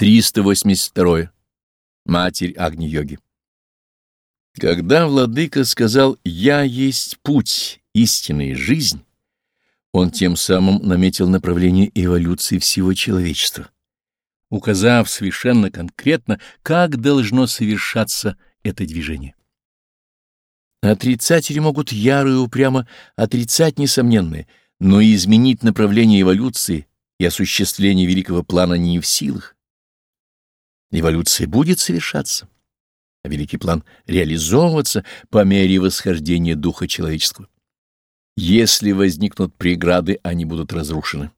382. Матерь Агни-йоги. Когда владыка сказал «Я есть путь, истинная жизнь», он тем самым наметил направление эволюции всего человечества, указав совершенно конкретно, как должно совершаться это движение. Отрицатели могут яро и упрямо отрицать несомненное, но изменить направление эволюции и осуществление великого плана не в силах. Эволюция будет совершаться, а великий план реализовываться по мере восхождения духа человеческого. Если возникнут преграды, они будут разрушены.